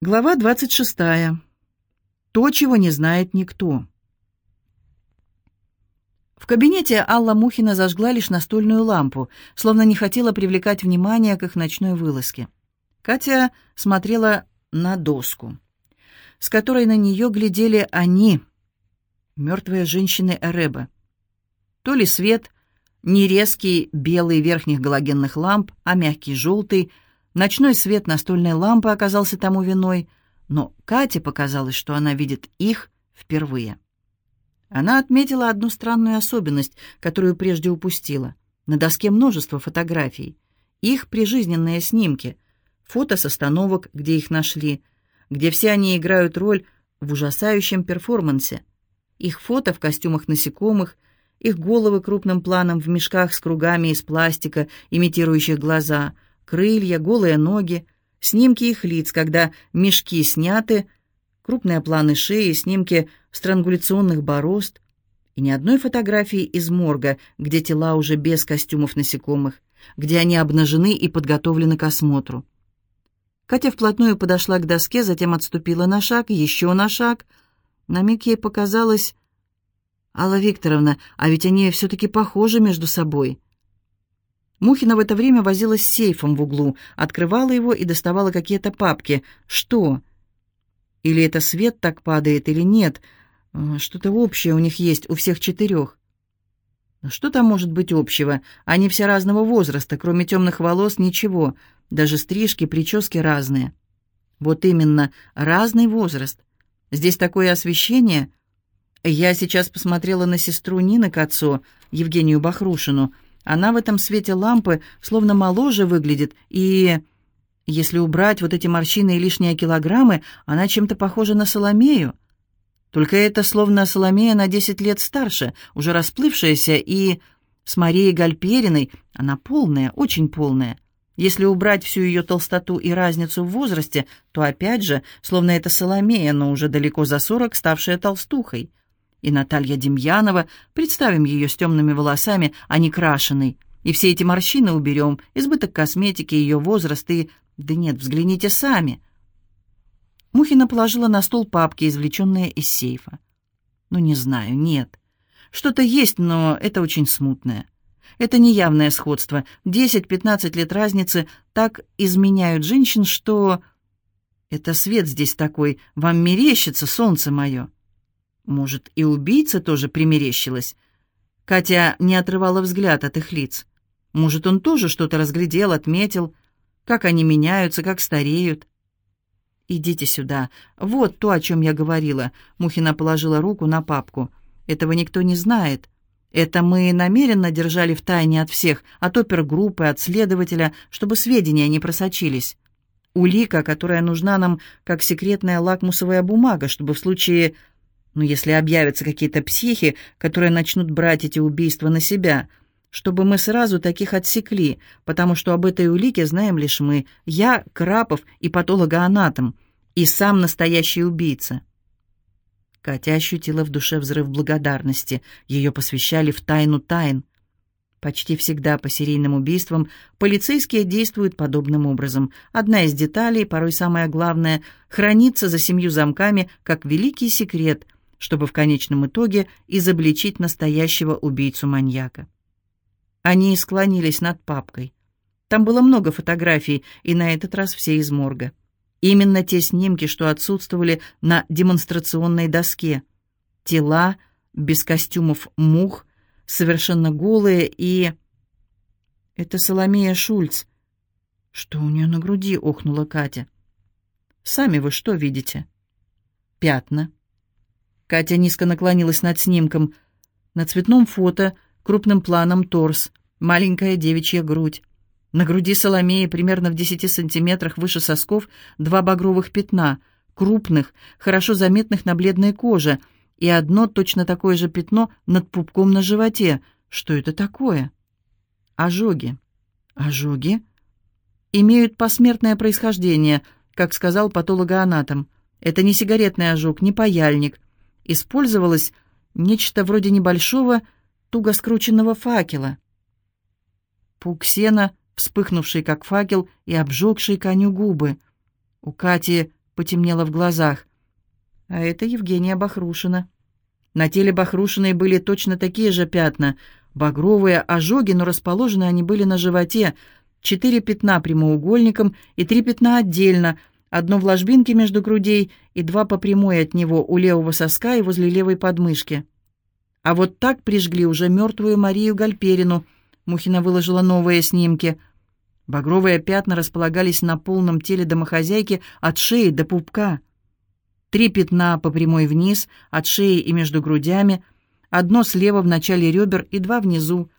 Глава 26. То, чего не знает никто. В кабинете Алла Мухина зажгла лишь настольную лампу, словно не хотела привлекать внимание к их ночной вылазке. Катя смотрела на доску, с которой на нее глядели они, мертвые женщины Эреба. То ли свет, не резкий белый верхних галогенных ламп, а мягкий желтый — Ночной свет настольной лампы оказался тому виной, но Кате показалось, что она видит их впервые. Она отметила одну странную особенность, которую прежде упустила. На доске множество фотографий. Их прижизненные снимки, фото с остановок, где их нашли, где все они играют роль в ужасающем перформансе. Их фото в костюмах насекомых, их головы крупным планом в мешках с кругами из пластика, имитирующих глаза — крылья, голые ноги, снимки их лиц, когда мешки сняты, крупные планы шеи, снимки странгуляционных борозд и ни одной фотографии из морга, где тела уже без костюмов насекомых, где они обнажены и подготовлены к осмотру. Катя вплотную подошла к доске, затем отступила на шаг, еще на шаг. На миг ей показалось... «Алла Викторовна, а ведь они все-таки похожи между собой». Мухина в это время возилась с сейфом в углу, открывала его и доставала какие-то папки. Что? Или это свет так падает, или нет? Э, что-то общее у них есть, у всех четырех. Что там может быть общего? Они все разного возраста, кроме темных волос ничего, даже стрижки, прически разные. Вот именно, разный возраст. Здесь такое освещение. Я сейчас посмотрела на сестру Нины Кацо, Евгению Бахрушину, — она в этом свете лампы словно моложе выглядит, и... Если убрать вот эти морщины и лишние килограммы, она чем-то похожа на Соломею. Только это словно Соломея на десять лет старше, уже расплывшаяся, и с Марией Гальпериной она полная, очень полная. Если убрать всю ее толстоту и разницу в возрасте, то опять же, словно это Соломея, но уже далеко за сорок, ставшая толстухой. И Наталья Демьянова, представим ее с темными волосами, а не крашеной. И все эти морщины уберем, избыток косметики, ее возраст и... Да нет, взгляните сами. Мухина положила на стол папки, извлеченные из сейфа. Ну, не знаю, нет. Что-то есть, но это очень смутное. Это неявное сходство. Десять-пятнадцать лет разницы так изменяют женщин, что... Это свет здесь такой, вам мерещится, солнце мое. Может, и убийца тоже примерещилась? Катя не отрывала взгляд от их лиц. Может, он тоже что-то разглядел, отметил, как они меняются, как стареют. «Идите сюда. Вот то, о чем я говорила». Мухина положила руку на папку. «Этого никто не знает. Это мы намеренно держали в тайне от всех, от опергруппы, от следователя, чтобы сведения не просочились. Улика, которая нужна нам как секретная лакмусовая бумага, чтобы в случае но если объявятся какие-то психи, которые начнут брать эти убийства на себя, чтобы мы сразу таких отсекли, потому что об этой улике знаем лишь мы, я, Крапов и патологоанатом, и сам настоящий убийца». Катя ощутила в душе взрыв благодарности. Ее посвящали в тайну тайн. Почти всегда по серийным убийствам полицейские действуют подобным образом. Одна из деталей, порой самая главная, хранится за семью замками как великий секрет – чтобы в конечном итоге изобличить настоящего убийцу-маньяка. Они склонились над папкой. Там было много фотографий, и на этот раз все из морга. Именно те снимки, что отсутствовали на демонстрационной доске. Тела, без костюмов мух, совершенно голые и... «Это Соломея Шульц». «Что у нее на груди?» — охнула Катя. «Сами вы что видите?» «Пятна». Катя низко наклонилась над снимком. На цветном фото, крупным планом торс, маленькая девичья грудь. На груди Соломеи, примерно в десяти сантиметрах выше сосков, два багровых пятна, крупных, хорошо заметных на бледной коже, и одно точно такое же пятно над пупком на животе. Что это такое? Ожоги. Ожоги? Имеют посмертное происхождение, как сказал патологоанатом. Это не сигаретный ожог, не паяльник использовалось нечто вроде небольшого, туго скрученного факела. Пук сена, вспыхнувший как факел и обжегший коню губы. У Кати потемнело в глазах. А это Евгения Бахрушина. На теле Бахрушиной были точно такие же пятна, багровые ожоги, но расположены они были на животе, четыре пятна прямоугольником и три пятна отдельно, одно в ложбинке между грудей и два по прямой от него у левого соска и возле левой подмышки. А вот так прижгли уже мертвую Марию Гальперину. Мухина выложила новые снимки. Багровые пятна располагались на полном теле домохозяйки от шеи до пупка. Три пятна по прямой вниз, от шеи и между грудями, одно слева в начале ребер и два внизу,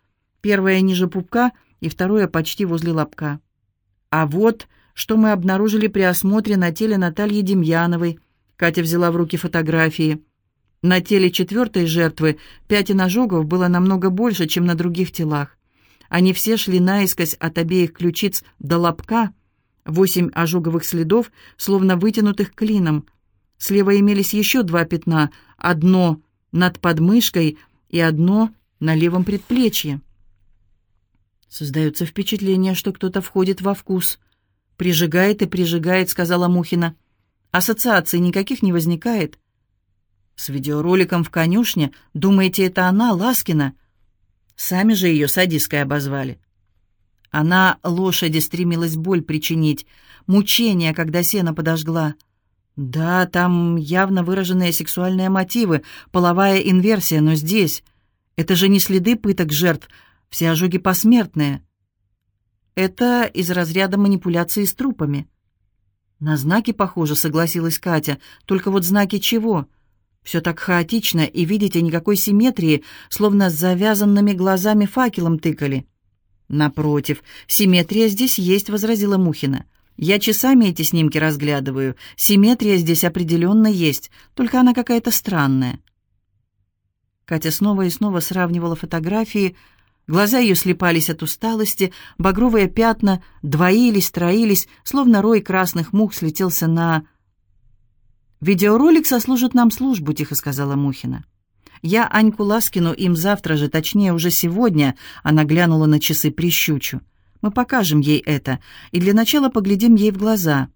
первое ниже пупка и второе почти возле лобка. А вот, что мы обнаружили при осмотре на теле Натальи Демьяновой. Катя взяла в руки фотографии. На теле четвертой жертвы пятен ожогов было намного больше, чем на других телах. Они все шли наискось от обеих ключиц до лобка, восемь ожоговых следов, словно вытянутых клином — Слева имелись еще два пятна, одно над подмышкой и одно на левом предплечье. «Создается впечатление, что кто-то входит во вкус. Прижигает и прижигает», — сказала Мухина. «Ассоциаций никаких не возникает». «С видеороликом в конюшне? Думаете, это она, Ласкина?» Сами же ее садисткой обозвали. Она лошади стремилась боль причинить, мучения, когда сено подожгла. Да, там явно выраженные сексуальные мотивы, половая инверсия, но здесь... Это же не следы пыток жертв, все ожоги посмертные. Это из разряда манипуляции с трупами. На знаки похоже, согласилась Катя. Только вот знаки чего? Все так хаотично, и, видите, никакой симметрии, словно с завязанными глазами факелом тыкали. Напротив, симметрия здесь есть, возразила Мухина. Я часами эти снимки разглядываю. Симметрия здесь определенно есть, только она какая-то странная. Катя снова и снова сравнивала фотографии. Глаза ее слепались от усталости, багровые пятна двоились, троились, словно рой красных мух слетелся на... «Видеоролик сослужит нам службу», — тихо сказала Мухина. «Я Аньку Ласкину им завтра же, точнее, уже сегодня», — она глянула на часы прищучу. Мы покажем ей это, и для начала поглядим ей в глаза.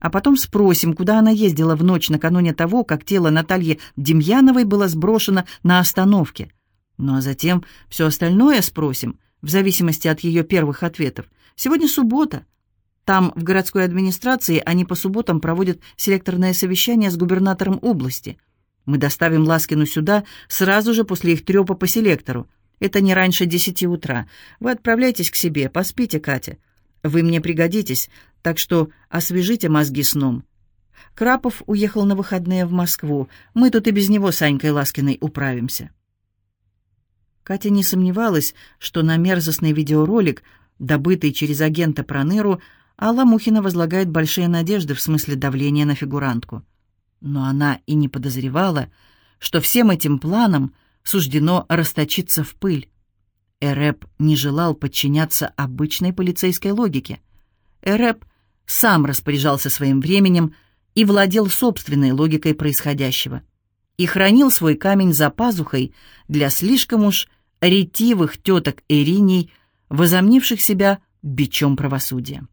А потом спросим, куда она ездила в ночь накануне того, как тело Натальи Демьяновой было сброшено на остановке. Ну а затем все остальное спросим, в зависимости от ее первых ответов. Сегодня суббота. Там, в городской администрации, они по субботам проводят селекторное совещание с губернатором области. Мы доставим Ласкину сюда сразу же после их трепа по селектору. Это не раньше десяти утра. Вы отправляйтесь к себе, поспите, Катя. Вы мне пригодитесь, так что освежите мозги сном. Крапов уехал на выходные в Москву. Мы тут и без него с Анькой Ласкиной управимся. Катя не сомневалась, что на мерзостный видеоролик, добытый через агента Проныру, Алла Мухина возлагает большие надежды в смысле давления на фигурантку. Но она и не подозревала, что всем этим планам — суждено расточиться в пыль. Эреп не желал подчиняться обычной полицейской логике. Эреп сам распоряжался своим временем и владел собственной логикой происходящего. И хранил свой камень за пазухой для слишком уж ретивых теток Эриней, возомнивших себя бичом правосудия.